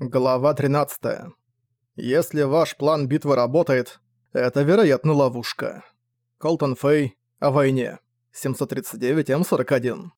Глава 13. Если ваш план битвы работает, это, вероятно, ловушка. Колтон Фэй. О войне. 739М41.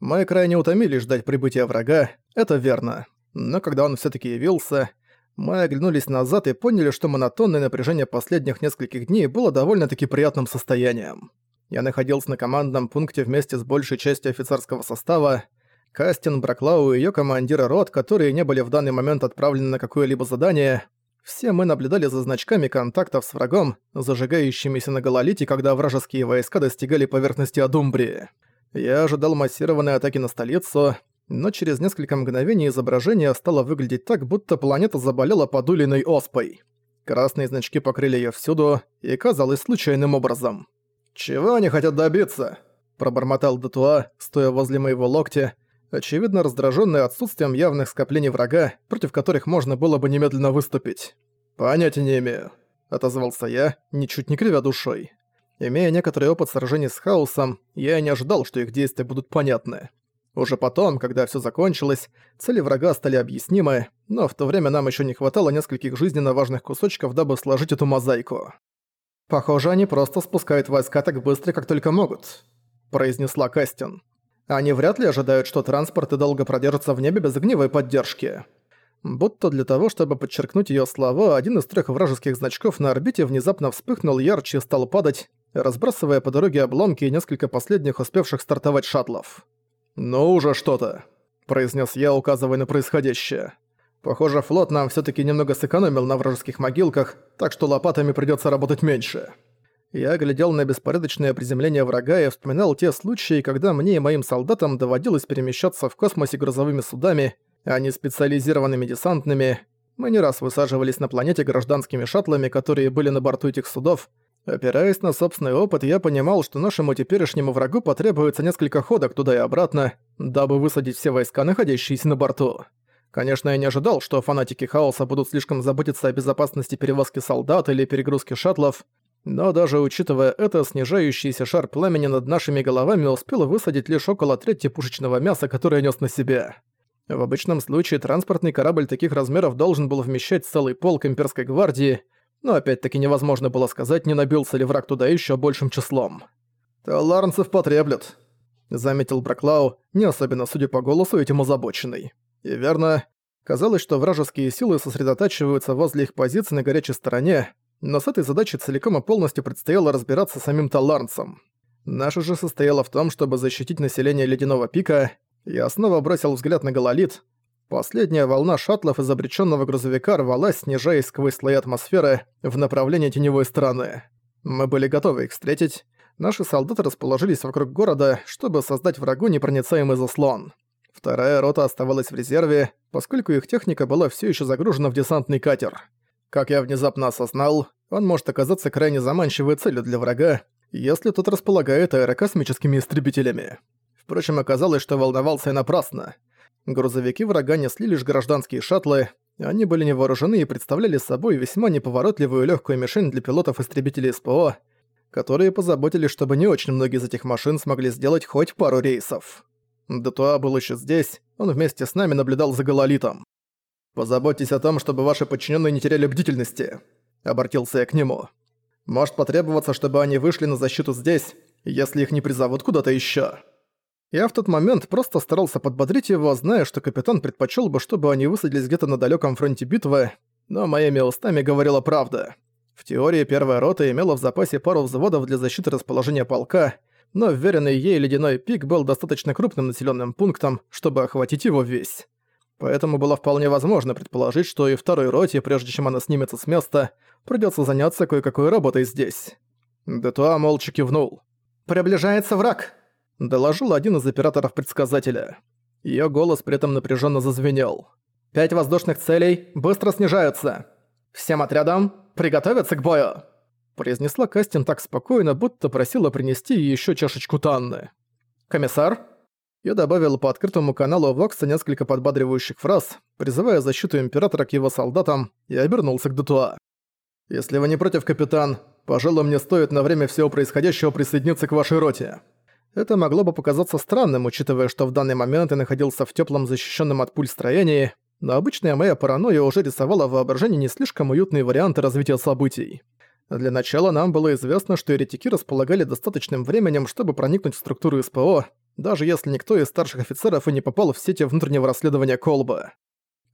Мы крайне утомились ждать прибытия врага, это верно. Но когда он всё-таки явился, мы оглянулись назад и поняли, что монотонное напряжение последних нескольких дней было довольно-таки приятным состоянием. Я находился на командном пункте вместе с большей частью офицерского состава, Кастин, Браклау и её командиры рот, которые не были в данный момент отправлены на какое-либо задание. Все мы наблюдали за значками контактов с врагом, зажигающимися на гололите, когда вражеские войска достигали поверхности Адумбрии. Я ожидал массированной атаки на столицу, но через несколько мгновений изображение стало выглядеть так, будто планета заболела подулиной оспой. Красные значки покрыли её всюду, и казалось случайным образом. «Чего они хотят добиться?» – пробормотал Датуа, стоя возле моего локтя, очевидно раздраженный отсутствием явных скоплений врага, против которых можно было бы немедленно выступить. «Понятия не имею», — отозвался я, ничуть не кривя душой. Имея некоторый опыт сражений с хаосом, я не ожидал, что их действия будут понятны. Уже потом, когда все закончилось, цели врага стали объяснимы, но в то время нам еще не хватало нескольких жизненно важных кусочков, дабы сложить эту мозаику. «Похоже, они просто спускают войска так быстро, как только могут», — произнесла Кастин. Они вряд ли ожидают, что транспорты долго продержатся в небе без огневой поддержки. Будто для того, чтобы подчеркнуть её слова, один из трёх вражеских значков на орбите внезапно вспыхнул ярче и стал падать, разбрасывая по дороге обломки и несколько последних успевших стартовать шаттлов. «Ну уже что-то», — произнес я, указывая на происходящее. «Похоже, флот нам всё-таки немного сэкономил на вражеских могилках, так что лопатами придётся работать меньше». Я глядел на беспорядочное приземление врага и вспоминал те случаи, когда мне и моим солдатам доводилось перемещаться в космосе грузовыми судами, а не специализированными десантными. Мы не раз высаживались на планете гражданскими шаттлами, которые были на борту этих судов. Опираясь на собственный опыт, я понимал, что нашему теперешнему врагу потребуется несколько ходок туда и обратно, дабы высадить все войска, находящиеся на борту. Конечно, я не ожидал, что фанатики хаоса будут слишком заботиться о безопасности перевозки солдат или перегрузки шаттлов, но даже учитывая это, снижающийся шар пламени над нашими головами успел высадить лишь около трети пушечного мяса, которое нес на себя. В обычном случае транспортный корабль таких размеров должен был вмещать целый полк имперской гвардии, но опять-таки невозможно было сказать, не набился ли враг туда еще большим числом. «Таларнцев потреблет», — заметил Браклау, не особенно, судя по голосу, этим озабоченный. И верно, казалось, что вражеские силы сосредотачиваются возле их позиций на горячей стороне, но с этой задачей целиком и полностью предстояло разбираться самим таларнцам. Наша же состояла в том, чтобы защитить население Ледяного Пика, я снова бросил взгляд на Гололит. Последняя волна шаттлов из обречённого грузовика рвалась, снижаясь сквозь слои атмосферы в направлении теневой стороны. Мы были готовы их встретить. Наши солдаты расположились вокруг города, чтобы создать врагу непроницаемый заслон. Вторая рота оставалась в резерве, поскольку их техника была всё ещё загружена в десантный катер. Как я внезапно осознал, он может оказаться крайне заманчивой целью для врага, если тот располагает аэрокосмическими истребителями. Впрочем, оказалось, что волновался я напрасно. Грузовики врага несли лишь гражданские шаттлы, они были невооружены и представляли собой весьма неповоротливую легкую мишень для пилотов-истребителей СПО, которые позаботились, чтобы не очень многие из этих машин смогли сделать хоть пару рейсов. Датуа был еще здесь, он вместе с нами наблюдал за гололитом. «Позаботьтесь о том, чтобы ваши подчиненные не теряли бдительности», — обратился я к нему. «Может потребоваться, чтобы они вышли на защиту здесь, если их не призовут куда-то еще. Я в тот момент просто старался подбодрить его, зная, что капитан предпочел бы, чтобы они высадились где-то на далеком фронте битвы, но моими устами говорила правда. В теории первая рота имела в запасе пару взводов для защиты расположения полка, но вверенный ей ледяной пик был достаточно крупным населенным пунктом, чтобы охватить его весь. Поэтому было вполне возможно предположить, что и второй роте, прежде чем она снимется с места, придётся заняться кое-какой работой здесь. Детуа молча кивнул. «Приближается враг!» – доложил один из операторов предсказателя. Её голос при этом напряжённо зазвенел. «Пять воздушных целей быстро снижаются! Всем отрядам приготовиться к бою!» Произнесла Кастин так спокойно, будто просила принести ещё чашечку Танны. «Комиссар?» Я добавил по открытому каналу Вокса несколько подбадривающих фраз, призывая защиту Императора к его солдатам, и обернулся к Датуа. «Если вы не против, капитан, пожалуй, мне стоит на время всего происходящего присоединиться к вашей роте». Это могло бы показаться странным, учитывая, что в данный момент я находился в теплом защищенном от пуль строении, но обычная моя паранойя уже рисовала в воображении не слишком уютные варианты развития событий. Для начала нам было известно, что еретики располагали достаточным временем, чтобы проникнуть в структуру СПО, даже если никто из старших офицеров и не попал в сети внутреннего расследования Колба.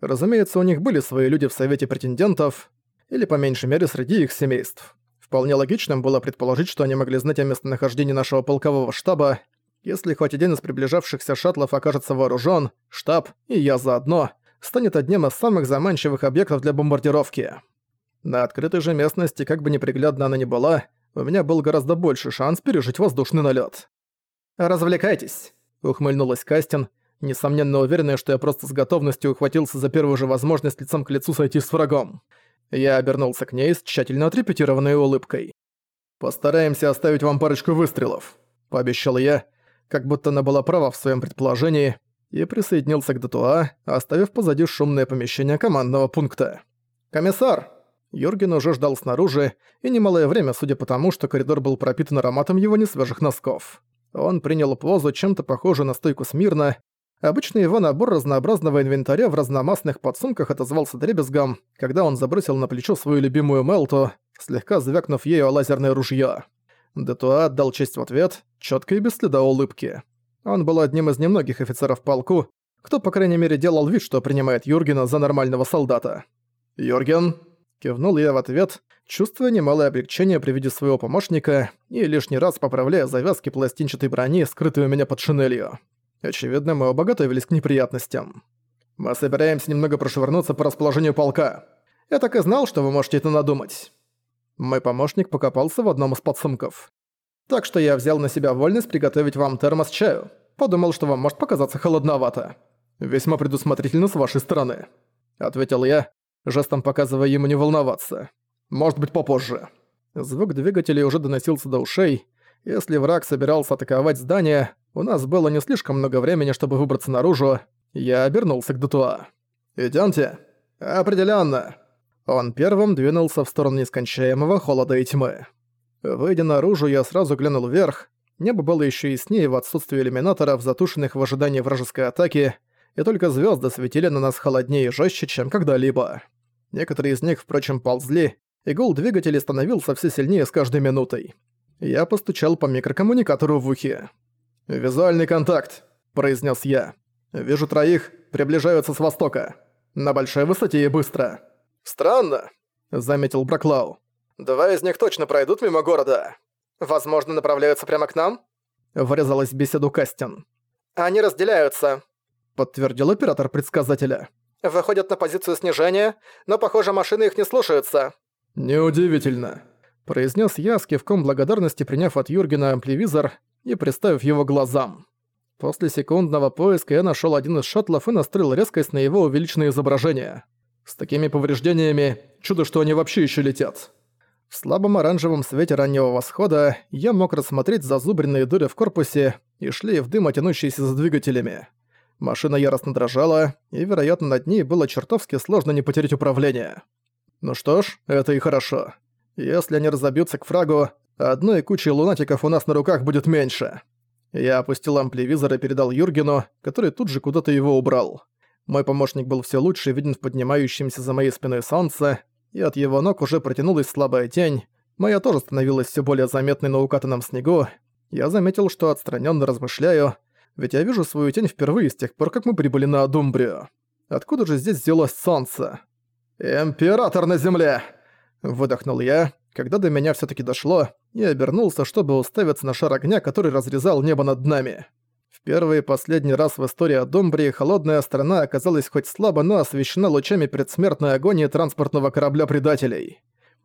Разумеется, у них были свои люди в Совете претендентов, или по меньшей мере среди их семейств. Вполне логичным было предположить, что они могли знать о местонахождении нашего полкового штаба. Если хоть один из приближавшихся шаттлов окажется вооружен, штаб, и я заодно, станет одним из самых заманчивых объектов для бомбардировки. На открытой же местности, как бы неприглядна она ни была, у меня был гораздо больше шанс пережить воздушный налет. «Развлекайтесь», — ухмыльнулась Кастин, несомненно уверенная, что я просто с готовностью ухватился за первую же возможность лицом к лицу сойти с врагом. Я обернулся к ней с тщательно отрепетированной улыбкой. «Постараемся оставить вам парочку выстрелов», — пообещал я, как будто она была права в своем предположении, и присоединился к Датуа, оставив позади шумное помещение командного пункта. «Комиссар!» Юрген уже ждал снаружи, и немалое время, судя по тому, что коридор был пропитан ароматом его несвежих носков. Он принял позу, чем-то похожую на стойку смирно. Обычно его набор разнообразного инвентаря в разномастных подсумках отозвался дребезгом, когда он забросил на плечо свою любимую Мелту, слегка звякнув ею о лазерное ружье. Детуа отдал честь в ответ, четко и без следа улыбки. Он был одним из немногих офицеров полку, кто, по крайней мере, делал вид, что принимает Юргена за нормального солдата. «Юрген?» – кивнул я в ответ, чувствуя немалое облегчение при виде своего помощника и лишний раз поправляя завязки пластинчатой брони, скрытой у меня под шинелью. Очевидно, мы оба готовились к неприятностям. «Мы собираемся немного прошвырнуться по расположению полка. Я так и знал, что вы можете это надумать». Мой помощник покопался в одном из подсумков. «Так что я взял на себя вольность приготовить вам термос чаю. Подумал, что вам может показаться холодновато. Весьма предусмотрительно с вашей стороны», — ответил я, жестом показывая ему не волноваться. Может быть, попозже. Звук двигателей уже доносился до ушей. Если враг собирался атаковать здание, у нас было не слишком много времени, чтобы выбраться наружу. Я обернулся к Датуа. «Идёмте?» «Определённо». Он первым двинулся в сторону нескончаемого холода и тьмы. Выйдя наружу, я сразу глянул вверх. Небо было ещё яснее в отсутствии иллюминаторов, затушенных в ожидании вражеской атаки, и только звёзды светили на нас холоднее и жёстче, чем когда-либо. Некоторые из них, впрочем, ползли, и гул двигателей становился все сильнее с каждой минутой. Я постучал по микрокоммуникатору в ухе. «Визуальный контакт», — произнес я. «Вижу троих, приближаются с востока. На большой высоте и быстро». «Странно», — заметил Браклау. «Два из них точно пройдут мимо города. Возможно, направляются прямо к нам?» Врезалась в беседу Кастин. «Они разделяются», — подтвердил оператор предсказателя. «Выходят на позицию снижения, но, похоже, машины их не слушаются». «Неудивительно», — произнес я с кивком благодарности, приняв от Юргена ампливизор и приставив его глазам. После секундного поиска я нашел один из шаттлов и настроил резкость на его увеличенное изображение. С такими повреждениями чудо, что они вообще еще летят. В слабом оранжевом свете раннего восхода я мог рассмотреть зазубренные дыры в корпусе и шлейф дыма, тянущийся за двигателями. Машина яростно дрожала, и, вероятно, над ней было чертовски сложно не потерять управление. Ну что ж, это и хорошо. Если они разобьются к фрагу, одной кучи лунатиков у нас на руках будет меньше. Я опустил ампливизор и передал Юргену, который тут же куда-то его убрал. Мой помощник был все лучше виден в поднимающемся за моей спиной солнце, и от его ног уже протянулась слабая тень. Моя тоже становилась все более заметной на укатанном снегу. Я заметил, что отстраненно размышляю, ведь я вижу свою тень впервые с тех пор, как мы прибыли на Адумбрию. Откуда же здесь взялось солнце? «Император на земле!» Выдохнул я, когда до меня всё-таки дошло, и обернулся, чтобы уставиться на шар огня, который разрезал небо над нами. В первый и последний раз в истории Адумбрии холодная страна оказалась хоть слабо, но освещена лучами предсмертной агонии транспортного корабля предателей.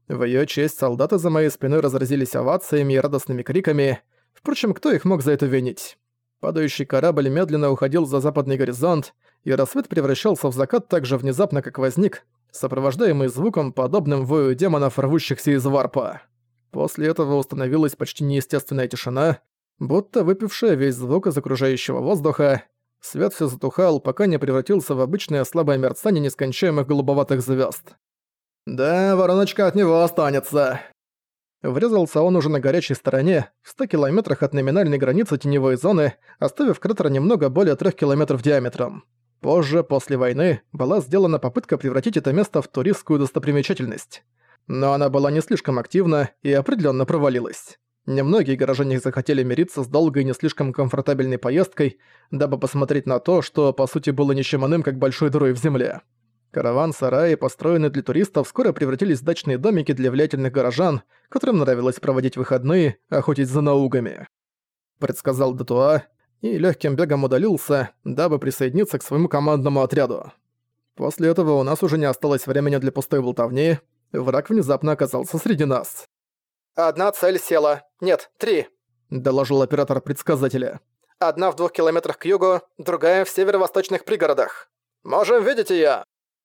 В её честь солдаты за моей спиной разразились овациями и радостными криками. Впрочем, кто их мог за это винить? Падающий корабль медленно уходил за западный горизонт, и рассвет превращался в закат так же внезапно, как возник, сопровождаемый звуком, подобным вою демонов, рвущихся из варпа. После этого установилась почти неестественная тишина, будто выпившая весь звук из окружающего воздуха. Свет все затухал, пока не превратился в обычное слабое мерцание нескончаемых голубоватых звезд. «Да, вороночка от него останется!» Врезался он уже на горячей стороне, в 100 километрах от номинальной границы теневой зоны, оставив кратер немного более 3 километров диаметром. Позже, после войны, была сделана попытка превратить это место в туристскую достопримечательность. Но она была не слишком активна и определенно провалилась. Немногие горожане захотели мириться с долгой и не слишком комфортабельной поездкой, дабы посмотреть на то, что по сути было ничем иным, как большой дырой в земле. Караван-сараи, построенные для туристов, скоро превратились в дачные домики для влиятельных горожан, которым нравилось проводить выходные, охотить за наугами. Предсказал Датуа, и легким бегом удалился, дабы присоединиться к своему командному отряду. После этого у нас уже не осталось времени для пустой болтовни, враг внезапно оказался среди нас. «Одна цель села. Нет, три», — доложил оператор предсказателя. «Одна в двух километрах к югу, другая в северо-восточных пригородах. Можем видеть её!»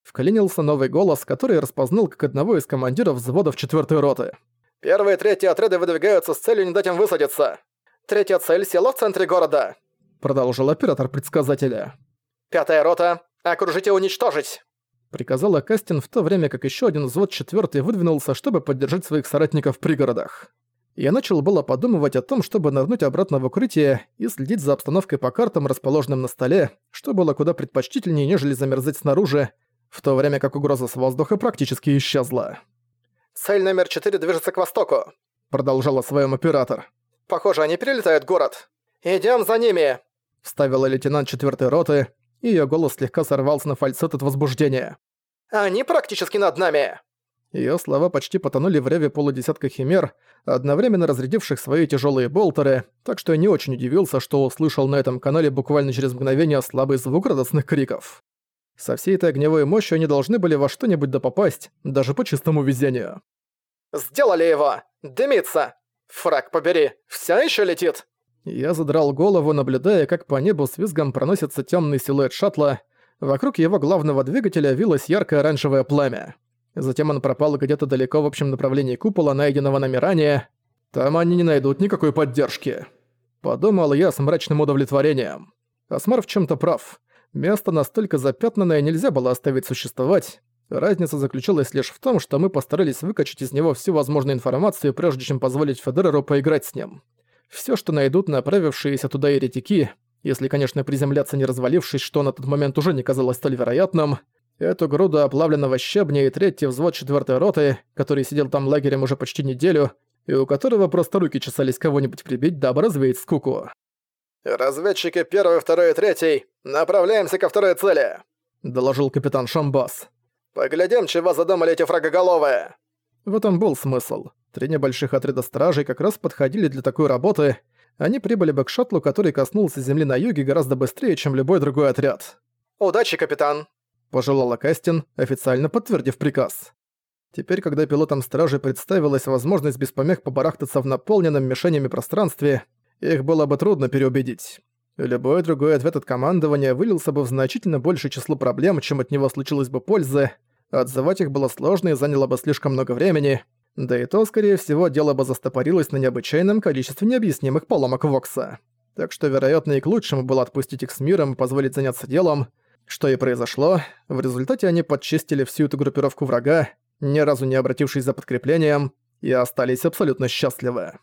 Вклинился новый голос, который распознал как одного из командиров взводов 4 роты. «Первые и третьи отряды выдвигаются с целью не дать им высадиться. Третья цель села в центре города продолжил оператор предсказателя. «Пятая рота! Окружите и уничтожить!» Приказала Кастин в то время, как еще один взвод четвертый выдвинулся, чтобы поддержать своих соратников в пригородах. Я начал было подумывать о том, чтобы нырнуть обратно в укрытие и следить за обстановкой по картам, расположенным на столе, что было куда предпочтительнее, нежели замерзать снаружи, в то время как угроза с воздуха практически исчезла. «Цель номер четыре движется к востоку», — продолжал о своем оператор. «Похоже, они перелетают город. Идем за ними!» вставила лейтенант четвертой роты, и её голос слегка сорвался на фальцет от возбуждения. «Они практически над нами!» Её слова почти потонули в реве полудесятка химер, одновременно разрядивших свои тяжёлые болтеры, так что я не очень удивился, что услышал на этом канале буквально через мгновение слабый звук радостных криков. Со всей этой огневой мощью они должны были во что-нибудь допопасть, даже по чистому везению. «Сделали его! Дымится! Фраг побери, всё ещё летит!» Я задрал голову, наблюдая, как по небу с визгом проносится темный силуэт шаттла. Вокруг его главного двигателя вилось яркое оранжевое пламя. Затем он пропал где-то далеко в общем направлении купола, найденного нами ранее. Там они не найдут никакой поддержки. Подумал я с мрачным удовлетворением. Осмар в чем то прав. Место настолько запятнанное нельзя было оставить существовать. Разница заключалась лишь в том, что мы постарались выкачать из него всю возможную информацию, прежде чем позволить Федереру поиграть с ним. Все, что найдут направившиеся туда еретики, если, конечно, приземляться не развалившись, что на тот момент уже не казалось столь вероятным, эту груду оплавленного щебня и третий взвод четвертой роты, который сидел там лагерем уже почти неделю, и у которого просто руки чесались кого-нибудь прибить, дабы развеять скуку. «Разведчики первый, второй и третий, направляемся ко второй цели», — доложил капитан Шамбас. «Поглядим, чего задумали эти фрагоголовые». В этом был смысл. Три небольших отряда стражей как раз подходили для такой работы. Они прибыли бы к шаттлу, который коснулся земли на юге гораздо быстрее, чем любой другой отряд. «Удачи, капитан!» – пожелала Кастин, официально подтвердив приказ. Теперь, когда пилотам стражи представилась возможность без помех побарахтаться в наполненном мишенями пространстве, их было бы трудно переубедить. Любой другой ответ от командования вылился бы в значительно большее число проблем, чем от него случилось бы пользы. Отзывать их было сложно и заняло бы слишком много времени – да и то, скорее всего, дело бы застопорилось на необычайном количестве необъяснимых поломок Вокса. Так что, вероятно, и к лучшему было отпустить их с миром и позволить заняться делом, что и произошло. В результате они подчистили всю эту группировку врага, ни разу не обратившись за подкреплением, и остались абсолютно счастливы.